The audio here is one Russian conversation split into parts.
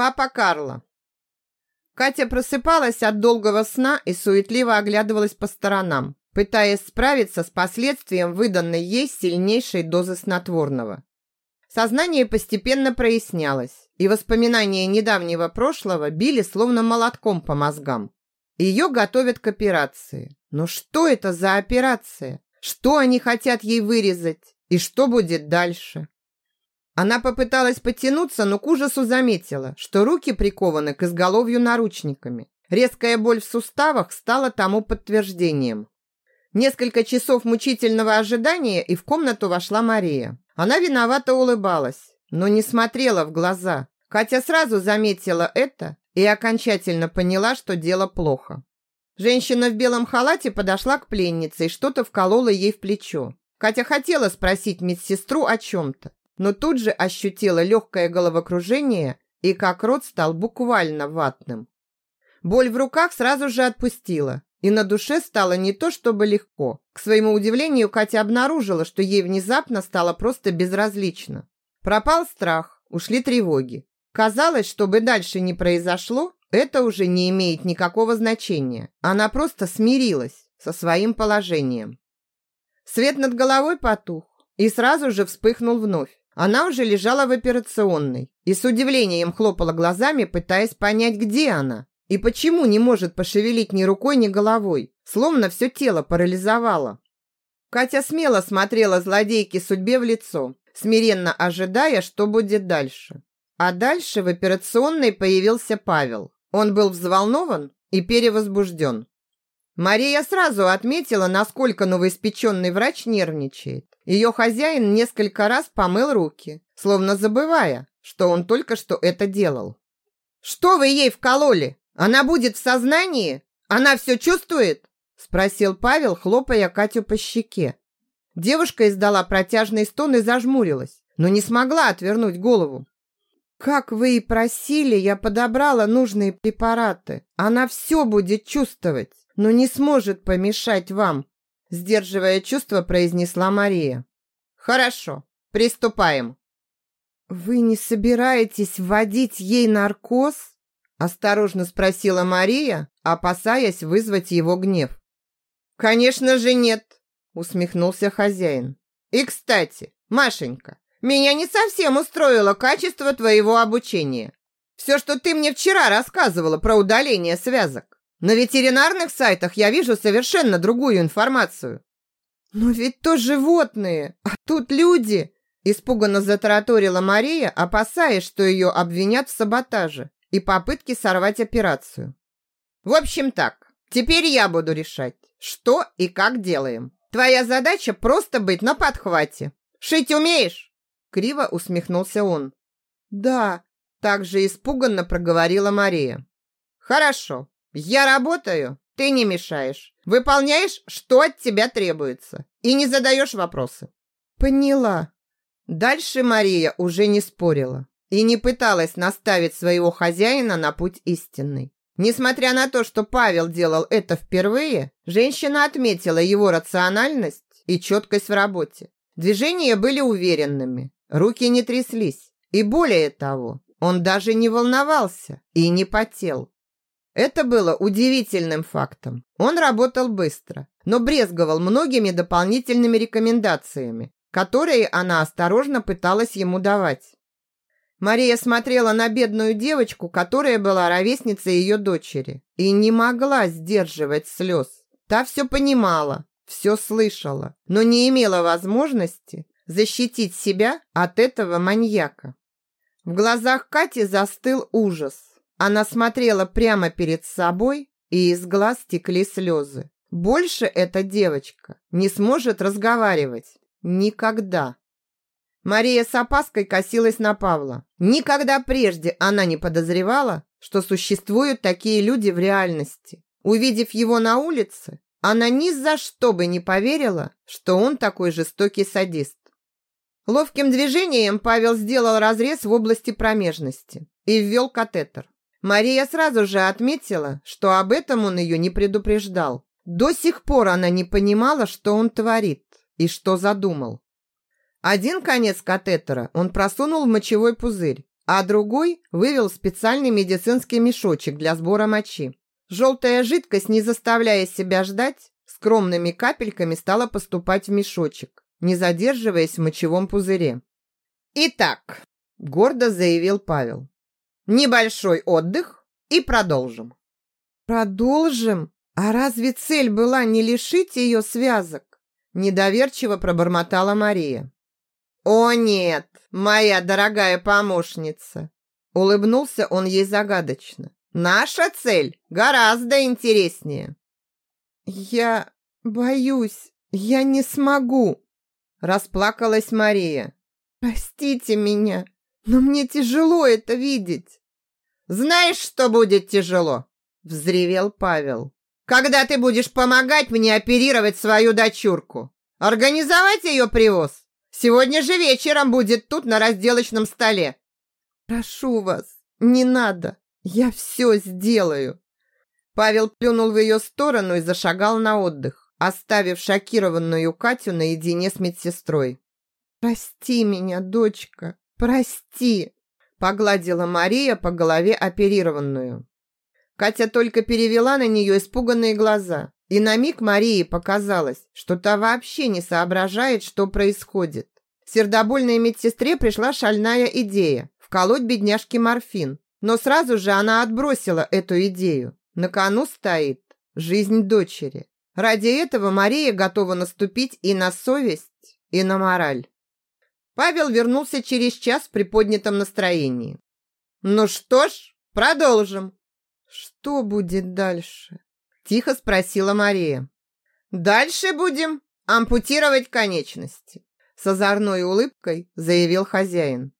Папа Карло. Катя просыпалась от долгого сна и суетливо оглядывалась по сторонам, пытаясь справиться с последствием выданной ей сильнейшей дозы снотворного. Сознание постепенно прояснялось, и воспоминания недавнего прошлого били словно молотком по мозгам. Ее готовят к операции. Но что это за операция? Что они хотят ей вырезать? И что будет дальше? Она попыталась потянуться, но к ужасу заметила, что руки прикованы к изголовью наручниками. Резкая боль в суставах стала тому подтверждением. Несколько часов мучительного ожидания, и в комнату вошла Мария. Она виновато улыбалась, но не смотрела в глаза. Катя сразу заметила это и окончательно поняла, что дело плохо. Женщина в белом халате подошла к пленнице и что-то вколола ей в плечо. Катя хотела спросить медсестру о чем-то, но тут же ощутила легкое головокружение и как рот стал буквально ватным. Боль в руках сразу же отпустила, и на душе стало не то чтобы легко. К своему удивлению, Катя обнаружила, что ей внезапно стало просто безразлично. Пропал страх, ушли тревоги. Казалось, что бы дальше не произошло, это уже не имеет никакого значения. Она просто смирилась со своим положением. Свет над головой потух и сразу же вспыхнул вновь. Она уже лежала в операционной и с удивлением хлопала глазами, пытаясь понять, где она и почему не может пошевелить ни рукой, ни головой, словно все тело парализовало. Катя смело смотрела злодейке судьбе в лицо, смиренно ожидая, что будет дальше. А дальше в операционной появился Павел. Он был взволнован и перевозбужден. Мария сразу отметила, насколько новоиспеченный врач нервничает. Ее хозяин несколько раз помыл руки, словно забывая, что он только что это делал. «Что вы ей вкололи? Она будет в сознании? Она все чувствует?» Спросил Павел, хлопая Катю по щеке. Девушка издала протяжный стон и зажмурилась, но не смогла отвернуть голову. «Как вы и просили, я подобрала нужные препараты. Она все будет чувствовать, но не сможет помешать вам сдерживая чувство, произнесла Мария. Хорошо, приступаем. Вы не собираетесь вводить ей наркоз? осторожно спросила Мария, опасаясь вызвать его гнев. Конечно же нет, усмехнулся хозяин. И, кстати, Машенька, меня не совсем устроило качество твоего обучения. Все, что ты мне вчера рассказывала про удаление связок. На ветеринарных сайтах я вижу совершенно другую информацию. Но ведь то животные, а тут люди, испуганно затараторила Мария, опасаясь, что ее обвинят в саботаже и попытке сорвать операцию. В общем так, теперь я буду решать, что и как делаем. Твоя задача просто быть на подхвате. Шить умеешь? Криво усмехнулся он. Да, также испуганно проговорила Мария. Хорошо. Я работаю, ты не мешаешь. Выполняешь, что от тебя требуется. И не задаешь вопросы. Поняла. Дальше Мария уже не спорила и не пыталась наставить своего хозяина на путь истинный. Несмотря на то, что Павел делал это впервые, женщина отметила его рациональность и четкость в работе. Движения были уверенными, руки не тряслись. И более того, он даже не волновался и не потел. Это было удивительным фактом. Он работал быстро, но брезговал многими дополнительными рекомендациями, которые она осторожно пыталась ему давать. Мария смотрела на бедную девочку, которая была ровесницей ее дочери, и не могла сдерживать слез. Та все понимала, все слышала, но не имела возможности защитить себя от этого маньяка. В глазах Кати застыл ужас. Она смотрела прямо перед собой, и из глаз текли слезы. Больше эта девочка не сможет разговаривать. Никогда. Мария с опаской косилась на Павла. Никогда прежде она не подозревала, что существуют такие люди в реальности. Увидев его на улице, она ни за что бы не поверила, что он такой жестокий садист. Ловким движением Павел сделал разрез в области промежности и ввел катетер. Мария сразу же отметила, что об этом он ее не предупреждал. До сих пор она не понимала, что он творит и что задумал. Один конец катетера он просунул в мочевой пузырь, а другой вывел специальный медицинский мешочек для сбора мочи. Желтая жидкость, не заставляя себя ждать, скромными капельками стала поступать в мешочек, не задерживаясь в мочевом пузыре. «Итак», – гордо заявил Павел, – «небольшой отдых и продолжим». «Продолжим? А разве цель была не лишить ее связок?» – недоверчиво пробормотала Мария. «О нет, моя дорогая помощница!» Улыбнулся он ей загадочно. «Наша цель гораздо интереснее!» «Я боюсь, я не смогу!» Расплакалась Мария. «Простите меня, но мне тяжело это видеть!» «Знаешь, что будет тяжело?» Взревел Павел. «Когда ты будешь помогать мне оперировать свою дочурку? Организовать ее привоз? Сегодня же вечером будет тут на разделочном столе. Прошу вас, не надо. Я все сделаю. Павел плюнул в ее сторону и зашагал на отдых, оставив шокированную Катю наедине с медсестрой. «Прости меня, дочка, прости!» Погладила Мария по голове оперированную. Катя только перевела на нее испуганные глаза. И на миг Марии показалось, что та вообще не соображает, что происходит. Сердобольной медсестре пришла шальная идея – вколоть бедняжке морфин. Но сразу же она отбросила эту идею. На кону стоит жизнь дочери. Ради этого Мария готова наступить и на совесть, и на мораль. Павел вернулся через час в приподнятом настроении. «Ну что ж, продолжим». «Что будет дальше?» Тихо спросила Мария. «Дальше будем ампутировать конечности», с озорной улыбкой заявил хозяин.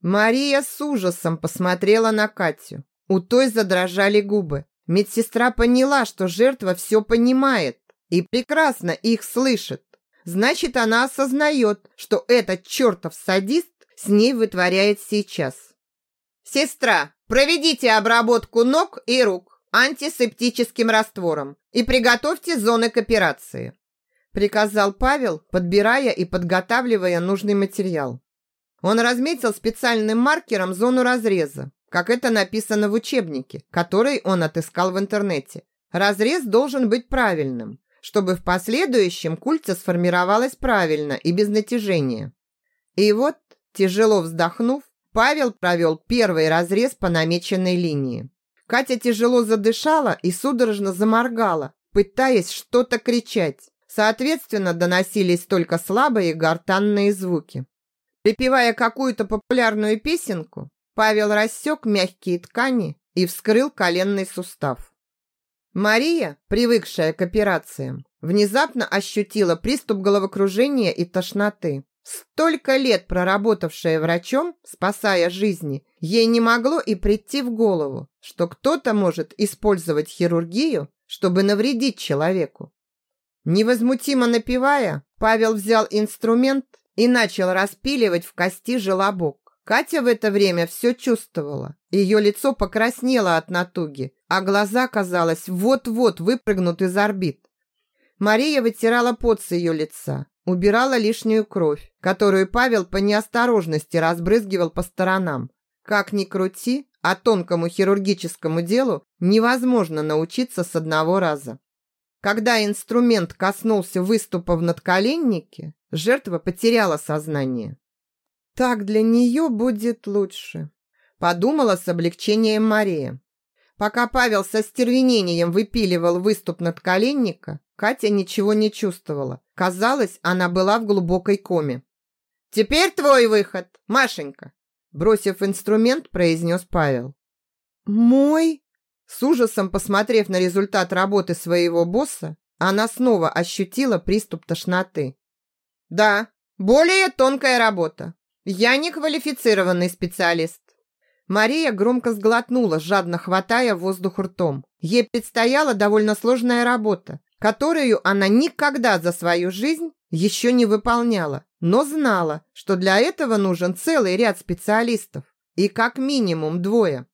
Мария с ужасом посмотрела на Катю. У той задрожали губы. Медсестра поняла, что жертва все понимает и прекрасно их слышит. Значит, она осознает, что этот чертов садист с ней вытворяет сейчас. «Сестра, проведите обработку ног и рук антисептическим раствором и приготовьте зоны к операции», приказал Павел, подбирая и подготавливая нужный материал. Он разметил специальным маркером зону разреза, как это написано в учебнике, который он отыскал в интернете. Разрез должен быть правильным, чтобы в последующем культя сформировалась правильно и без натяжения. И вот, тяжело вздохнув, Павел провел первый разрез по намеченной линии. Катя тяжело задышала и судорожно заморгала, пытаясь что-то кричать. Соответственно, доносились только слабые гортанные звуки. Припевая какую-то популярную песенку, Павел рассек мягкие ткани и вскрыл коленный сустав. Мария, привыкшая к операциям, внезапно ощутила приступ головокружения и тошноты. Столько лет проработавшая врачом, спасая жизни, ей не могло и прийти в голову, что кто-то может использовать хирургию, чтобы навредить человеку. Невозмутимо напевая, Павел взял инструмент и начал распиливать в кости желобок. Катя в это время все чувствовала. Ее лицо покраснело от натуги, а глаза, казалось, вот-вот выпрыгнут из орбит. Мария вытирала пот с ее лица, убирала лишнюю кровь, которую Павел по неосторожности разбрызгивал по сторонам. Как ни крути, а тонкому хирургическому делу невозможно научиться с одного раза. Когда инструмент коснулся выступа в надколеннике, жертва потеряла сознание. «Так для нее будет лучше», – подумала с облегчением Мария. Пока Павел со стервенением выпиливал выступ надколенника, Катя ничего не чувствовала. Казалось, она была в глубокой коме. «Теперь твой выход, Машенька!» Бросив инструмент, произнес Павел. «Мой?» С ужасом посмотрев на результат работы своего босса, она снова ощутила приступ тошноты. «Да, более тонкая работа. Я не квалифицированный специалист». Мария громко сглотнула, жадно хватая воздух ртом. Ей предстояла довольно сложная работа, которую она никогда за свою жизнь еще не выполняла, но знала, что для этого нужен целый ряд специалистов и как минимум двое.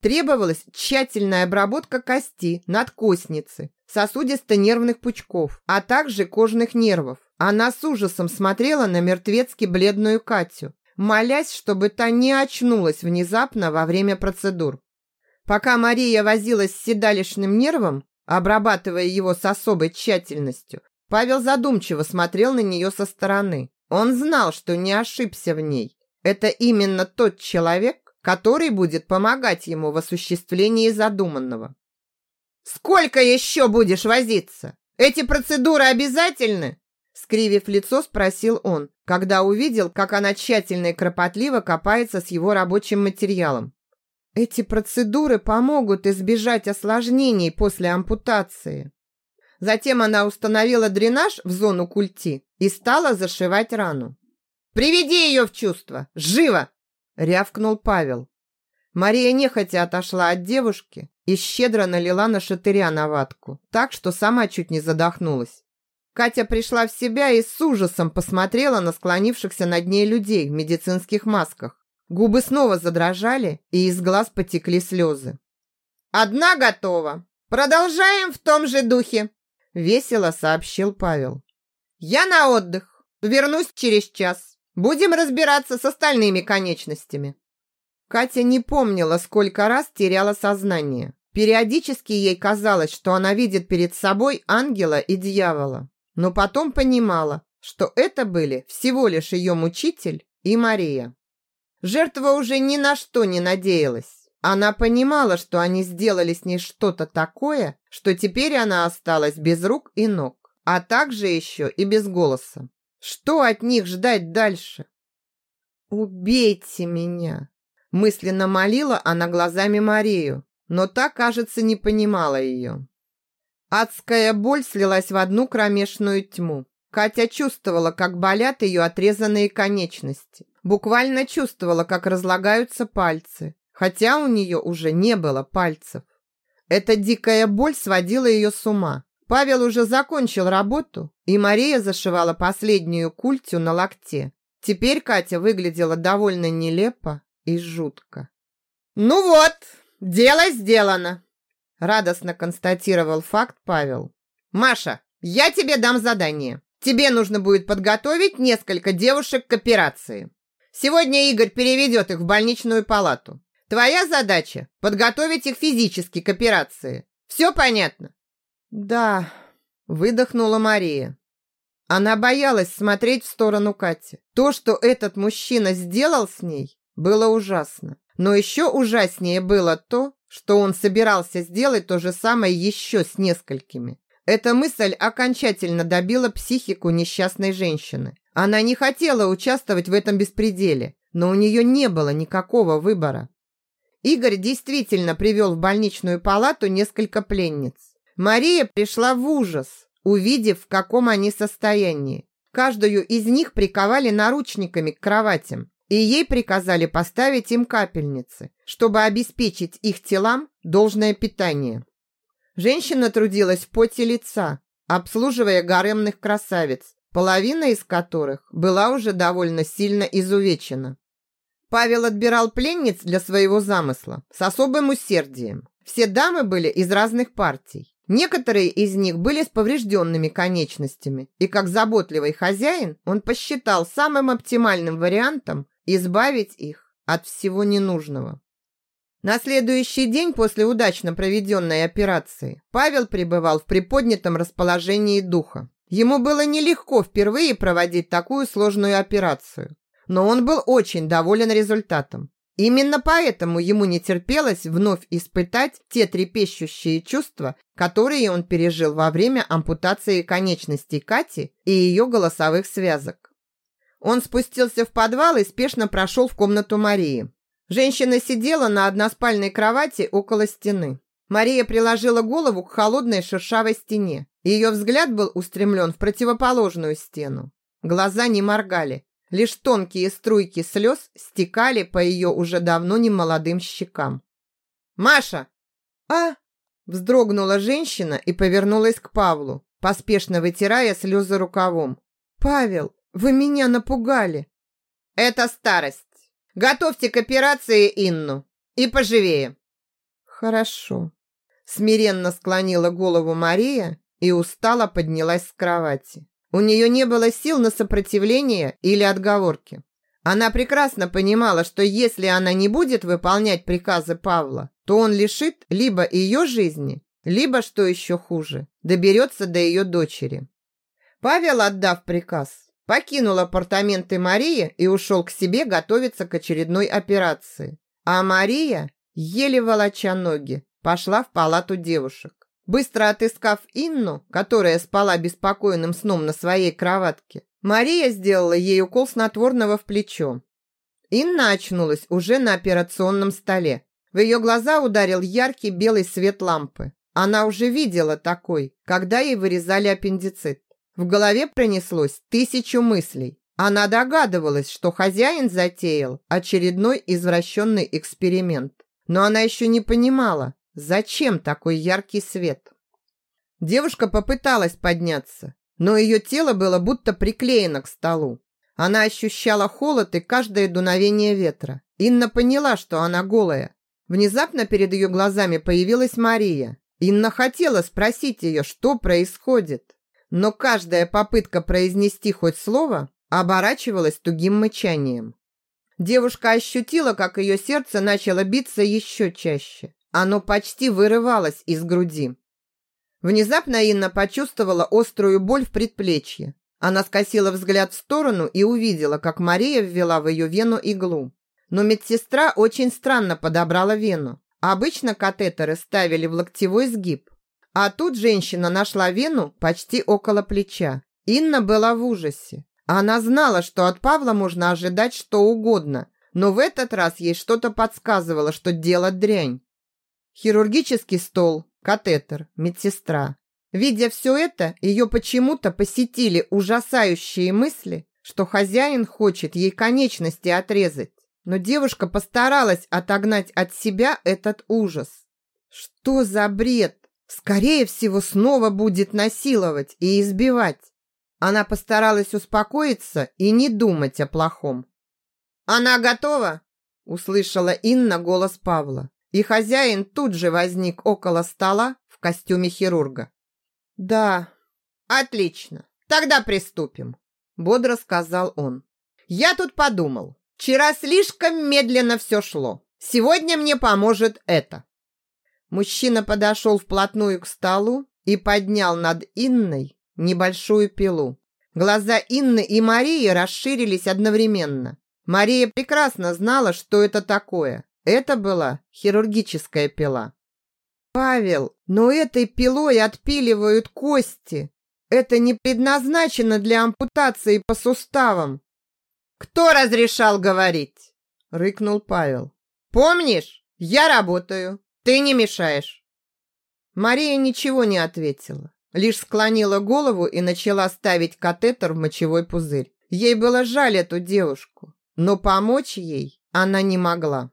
Требовалась тщательная обработка кости, надкостницы, сосудисто-нервных пучков, а также кожных нервов. Она с ужасом смотрела на мертвецки бледную Катю. молясь, чтобы та не очнулась внезапно во время процедур. Пока Мария возилась с седалищным нервом, обрабатывая его с особой тщательностью, Павел задумчиво смотрел на нее со стороны. Он знал, что не ошибся в ней. Это именно тот человек, который будет помогать ему в осуществлении задуманного. «Сколько еще будешь возиться? Эти процедуры обязательны?» Скривив лицо, спросил он, когда увидел, как она тщательно и кропотливо копается с его рабочим материалом. «Эти процедуры помогут избежать осложнений после ампутации». Затем она установила дренаж в зону культи и стала зашивать рану. «Приведи ее в чувство! Живо!» – рявкнул Павел. Мария нехотя отошла от девушки и щедро налила на шатыря на ватку, так что сама чуть не задохнулась. Катя пришла в себя и с ужасом посмотрела на склонившихся над ней людей в медицинских масках. Губы снова задрожали, и из глаз потекли слезы. «Одна готова. Продолжаем в том же духе», – весело сообщил Павел. «Я на отдых. Вернусь через час. Будем разбираться с остальными конечностями». Катя не помнила, сколько раз теряла сознание. Периодически ей казалось, что она видит перед собой ангела и дьявола. Но потом понимала, что это были всего лишь ее мучитель и Мария. Жертва уже ни на что не надеялась. Она понимала, что они сделали с ней что-то такое, что теперь она осталась без рук и ног, а также еще и без голоса. Что от них ждать дальше? «Убейте меня!» Мысленно молила она глазами Марию, но та, кажется, не понимала ее. Адская боль слилась в одну кромешную тьму. Катя чувствовала, как болят ее отрезанные конечности. Буквально чувствовала, как разлагаются пальцы, хотя у нее уже не было пальцев. Эта дикая боль сводила ее с ума. Павел уже закончил работу, и Мария зашивала последнюю культю на локте. Теперь Катя выглядела довольно нелепо и жутко. «Ну вот, дело сделано!» Радостно констатировал факт Павел. «Маша, я тебе дам задание. Тебе нужно будет подготовить несколько девушек к операции. Сегодня Игорь переведет их в больничную палату. Твоя задача – подготовить их физически к операции. Все понятно?» «Да», – выдохнула Мария. Она боялась смотреть в сторону Кати. То, что этот мужчина сделал с ней, было ужасно. Но еще ужаснее было то, что он собирался сделать то же самое еще с несколькими. Эта мысль окончательно добила психику несчастной женщины. Она не хотела участвовать в этом беспределе, но у нее не было никакого выбора. Игорь действительно привел в больничную палату несколько пленниц. Мария пришла в ужас, увидев, в каком они состоянии. Каждую из них приковали наручниками к кроватям, и ей приказали поставить им капельницы, чтобы обеспечить их телам должное питание. Женщина трудилась в поте лица, обслуживая гаремных красавиц, половина из которых была уже довольно сильно изувечена. Павел отбирал пленниц для своего замысла с особым усердием. Все дамы были из разных партий. Некоторые из них были с поврежденными конечностями, и как заботливый хозяин он посчитал самым оптимальным вариантом избавить их от всего ненужного. На следующий день после удачно проведенной операции Павел пребывал в приподнятом расположении духа. Ему было нелегко впервые проводить такую сложную операцию, но он был очень доволен результатом. Именно поэтому ему не терпелось вновь испытать те трепещущие чувства, которые он пережил во время ампутации конечностей Кати и ее голосовых связок. Он спустился в подвал и спешно прошел в комнату Марии. Женщина сидела на односпальной кровати около стены. Мария приложила голову к холодной шершавой стене. Ее взгляд был устремлен в противоположную стену. Глаза не моргали, Лишь тонкие струйки слез стекали по ее уже давно немолодым щекам. «Маша!» «А?» Вздрогнула женщина и повернулась к Павлу, поспешно вытирая слезы рукавом. «Павел, вы меня напугали!» «Это старость! Готовьте к операции Инну! И поживее!» «Хорошо!» Смиренно склонила голову Мария и устало поднялась с кровати. У нее не было сил на сопротивление или отговорки. Она прекрасно понимала, что если она не будет выполнять приказы Павла, то он лишит либо ее жизни, либо, что еще хуже, доберется до ее дочери. Павел, отдав приказ, покинул апартаменты Марии и ушел к себе готовиться к очередной операции. А Мария, еле волоча ноги, пошла в палату девушек. Быстро отыскав Инну, которая спала беспокойным сном на своей кроватке, Мария сделала ей укол снотворного в плечо. Инна очнулась уже на операционном столе. В ее глаза ударил яркий белый свет лампы. Она уже видела такой, когда ей вырезали аппендицит. В голове пронеслось тысячу мыслей. Она догадывалась, что хозяин затеял очередной извращенный эксперимент. Но она еще не понимала, зачем такой яркий свет. Девушка попыталась подняться, но ее тело было будто приклеено к столу. Она ощущала холод и каждое дуновение ветра. Инна поняла, что она голая. Внезапно перед ее глазами появилась Мария. Инна хотела спросить ее, что происходит. Но каждая попытка произнести хоть слово оборачивалась тугим мычанием. Девушка ощутила, как ее сердце начало биться еще чаще. Оно почти вырывалось из груди. Внезапно Инна почувствовала острую боль в предплечье. Она скосила взгляд в сторону и увидела, как Мария ввела в ее вену иглу. Но медсестра очень странно подобрала вену. Обычно катетеры ставили в локтевой сгиб. А тут женщина нашла вену почти около плеча. Инна была в ужасе. Она знала, что от Павла можно ожидать что угодно, но в этот раз ей что-то подсказывало, что дело дрянь. Хирургический стол, катетер, медсестра. Видя все это, ее почему-то посетили ужасающие мысли, что хозяин хочет ей конечности отрезать. Но девушка постаралась отогнать от себя этот ужас. Что за бред? Скорее всего, снова будет насиловать и избивать. Она постаралась успокоиться и не думать о плохом. «Она готова?» – услышала Инна голос Павла и хозяин тут же возник около стола в костюме хирурга. «Да, отлично, тогда приступим», – бодро сказал он. «Я тут подумал, вчера слишком медленно все шло. Сегодня мне поможет это». Мужчина подошел вплотную к столу и поднял над Инной небольшую пилу. Глаза Инны и Марии расширились одновременно. Мария прекрасно знала, что это такое, это была хирургическая пила. Павел, но этой пилой отпиливают кости. Это не предназначено для ампутации по суставам. Кто разрешал говорить? рыкнул Павел. Помнишь? Я работаю. Ты не мешаешь. Мария ничего не ответила, лишь склонила голову и начала ставить катетер в мочевой пузырь. Ей было жаль эту девушку, но помочь ей она не могла.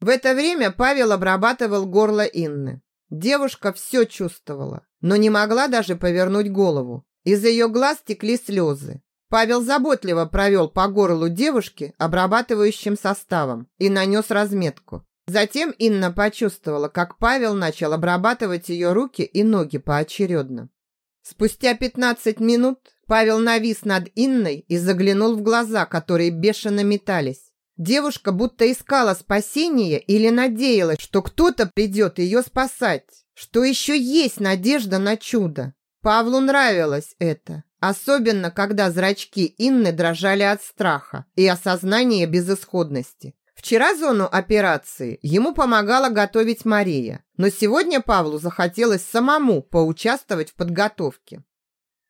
В это время Павел обрабатывал горло Инны. Девушка все чувствовала, но не могла даже повернуть голову. Из ее глаз текли слезы. Павел заботливо провел по горлу девушки обрабатывающим составом и нанес разметку. Затем Инна почувствовала, как Павел начал обрабатывать ее руки и ноги поочередно. Спустя 15 минут Павел навис над Инной и заглянул в глаза, которые бешено метались. Девушка будто искала спасения или надеялась, что кто-то придет ее спасать, что еще есть надежда на чудо. Павлу нравилось это, особенно когда зрачки Инны дрожали от страха и осознания безысходности. Вчера зону операции ему помогала готовить Мария, но сегодня Павлу захотелось самому поучаствовать в подготовке.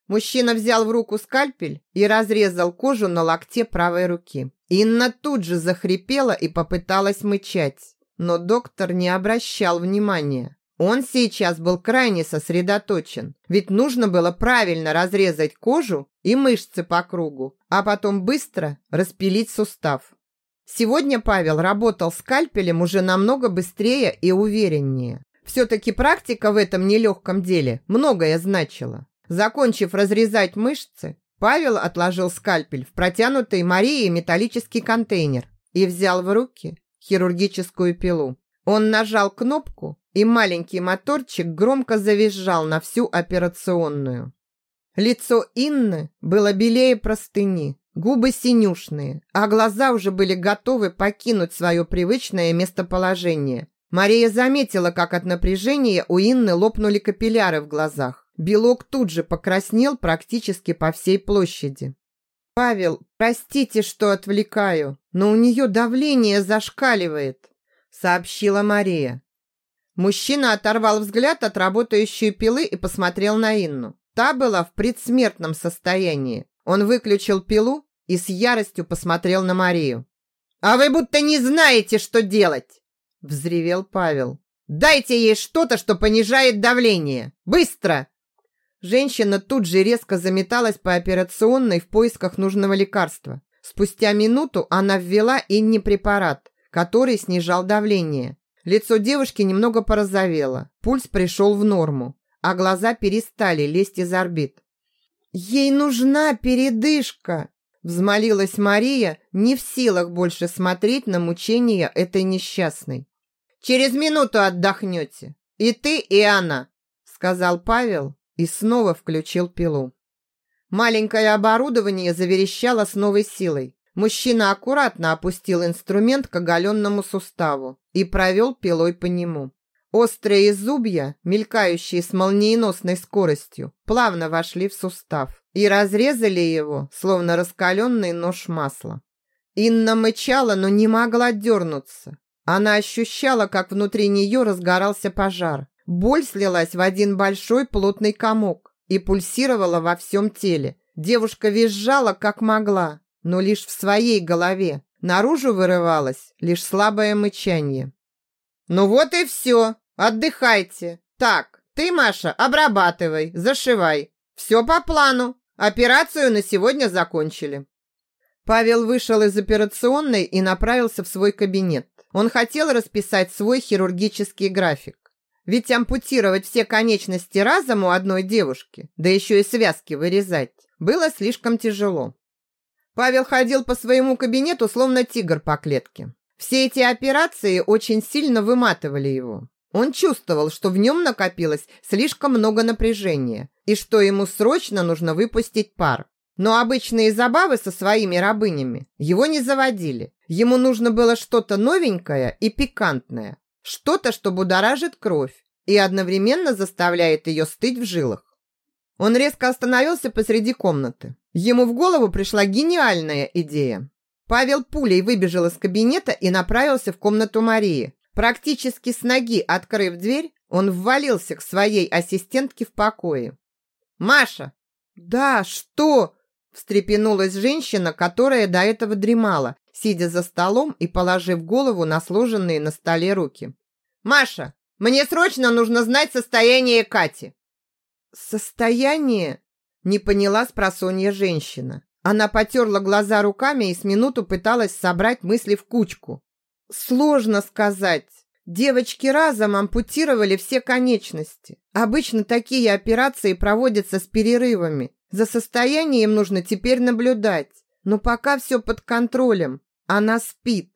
Мужчина взял в руку скальпель и разрезал кожу на локте правой руки. Инна тут же захрипела и попыталась мычать, но доктор не обращал внимания. Он сейчас был крайне сосредоточен, ведь нужно было правильно разрезать кожу и мышцы по кругу, а потом быстро распилить сустав. Сегодня Павел работал скальпелем уже намного быстрее и увереннее. Все-таки практика в этом нелегком деле многое значила. Закончив разрезать мышцы, Павел отложил скальпель в протянутый Марии металлический контейнер и взял в руки хирургическую пилу. Он нажал кнопку, и маленький моторчик громко завизжал на всю операционную. Лицо Инны было белее простыни. Губы синюшные, а глаза уже были готовы покинуть свое привычное местоположение. Мария заметила, как от напряжения у Инны лопнули капилляры в глазах. Белок тут же покраснел практически по всей площади. «Павел, простите, что отвлекаю, но у нее давление зашкаливает», сообщила Мария. Мужчина оторвал взгляд от работающей пилы и посмотрел на Инну. Та была в предсмертном состоянии. Он выключил пилу и с яростью посмотрел на Марию. «А вы будто не знаете, что делать!» Взревел Павел. «Дайте ей что-то, что понижает давление! Быстро!» Женщина тут же резко заметалась по операционной в поисках нужного лекарства. Спустя минуту она ввела Инне препарат, который снижал давление. Лицо девушки немного порозовело, пульс пришел в норму, а глаза перестали лезть из орбит. «Ей нужна передышка!» Взмолилась Мария, не в силах больше смотреть на мучения этой несчастной. «Через минуту отдохнете. И ты, и она», сказал Павел и снова включил пилу. Маленькое оборудование заверещало с новой силой. Мужчина аккуратно опустил инструмент к оголенному суставу и провел пилой по нему. Острые зубья, мелькающие с молниеносной скоростью, плавно вошли в сустав и разрезали его, словно раскаленный нож масла. Инна мычала, но не могла дернуться. Она ощущала, как внутри нее разгорался пожар. Боль слилась в один большой плотный комок и пульсировала во всем теле. Девушка визжала, как могла, но лишь в своей голове. Наружу вырывалось лишь слабое мычание. «Ну вот и все. Отдыхайте. Так, ты, Маша, обрабатывай, зашивай. Все по плану. Операцию на сегодня закончили». Павел вышел из операционной и направился в свой кабинет. Он хотел расписать свой хирургический график. Ведь ампутировать все конечности разом у одной девушки, да еще и связки вырезать, было слишком тяжело. Павел ходил по своему кабинету, словно тигр по клетке. Все эти операции очень сильно выматывали его. Он чувствовал, что в нем накопилось слишком много напряжения и что ему срочно нужно выпустить пар. Но обычные забавы со своими рабынями его не заводили. Ему нужно было что-то новенькое и пикантное. Что-то, что будоражит кровь и одновременно заставляет ее стыть в жилах. Он резко остановился посреди комнаты. Ему в голову пришла гениальная идея. Павел пулей выбежал из кабинета и направился в комнату Марии. Практически с ноги открыв дверь, он ввалился к своей ассистентке в покое. «Маша!» «Да, что?» встрепенулась женщина, которая до этого дремала, сидя за столом и положив голову на сложенные на столе руки. «Маша, мне срочно нужно знать состояние Кати!» «Состояние?» Не поняла спросонья женщина. Она потерла глаза руками и с минуту пыталась собрать мысли в кучку. «Сложно сказать. Девочки разом ампутировали все конечности. Обычно такие операции проводятся с перерывами. За состоянием нужно теперь наблюдать. Но пока все под контролем. Она спит.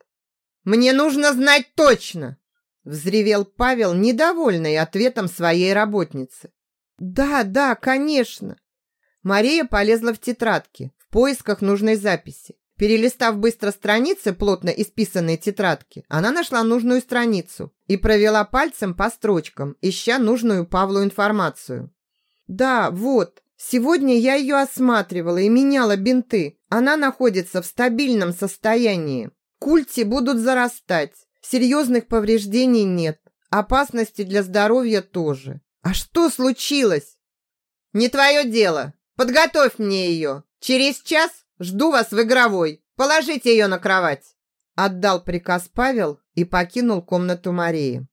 «Мне нужно знать точно!» Взревел Павел, недовольный ответом своей работницы. «Да, да, конечно!» Мария полезла в тетрадки поисках нужной записи. Перелистав быстро страницы плотно исписанной тетрадки, она нашла нужную страницу и провела пальцем по строчкам, ища нужную Павлу информацию. «Да, вот, сегодня я ее осматривала и меняла бинты. Она находится в стабильном состоянии. Культи будут зарастать, серьезных повреждений нет, опасности для здоровья тоже. «А что случилось?» «Не твое дело. Подготовь мне ее. Через час жду вас в игровой. Положите ее на кровать». Отдал приказ Павел и покинул комнату Марии.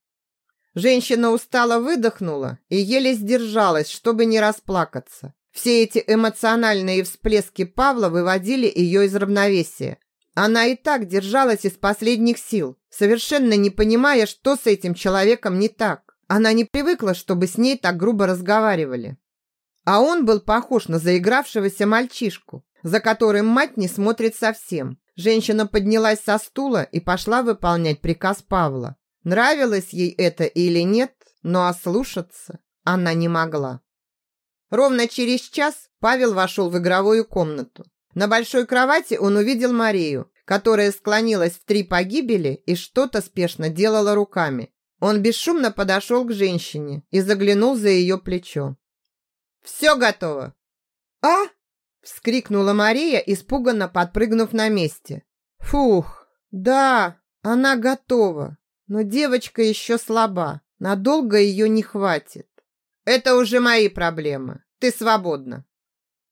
Женщина устало выдохнула и еле сдержалась, чтобы не расплакаться. Все эти эмоциональные всплески Павла выводили ее из равновесия. Она и так держалась из последних сил, совершенно не понимая, что с этим человеком не так. Она не привыкла, чтобы с ней так грубо разговаривали. А он был похож на заигравшегося мальчишку, за которым мать не смотрит совсем. Женщина поднялась со стула и пошла выполнять приказ Павла. Нравилось ей это или нет, но ослушаться она не могла. Ровно через час Павел вошел в игровую комнату. На большой кровати он увидел Марию, которая склонилась в три погибели и что-то спешно делала руками. Он бесшумно подошел к женщине и заглянул за ее плечо. «Все готово!» «А?» – вскрикнула Мария, испуганно подпрыгнув на месте. «Фух, да, она готова, но девочка еще слаба, надолго ее не хватит. Это уже мои проблемы, ты свободна».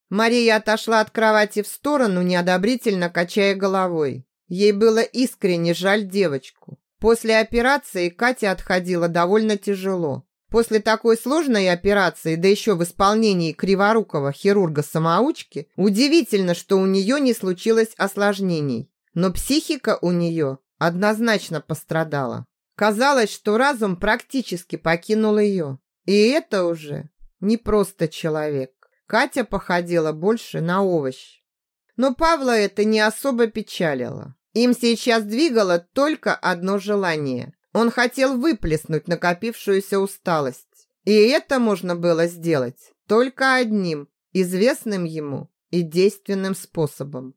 Мария отошла от кровати в сторону, неодобрительно качая головой. Ей было искренне жаль девочку. После операции Катя отходила довольно тяжело. После такой сложной операции, да еще в исполнении криворукого хирурга-самоучки, удивительно, что у нее не случилось осложнений. Но психика у нее однозначно пострадала. Казалось, что разум практически покинул ее. И это уже не просто человек. Катя походила больше на овощ. Но Павла это не особо печалило. Им сейчас двигало только одно желание. Он хотел выплеснуть накопившуюся усталость. И это можно было сделать только одним, известным ему и действенным способом.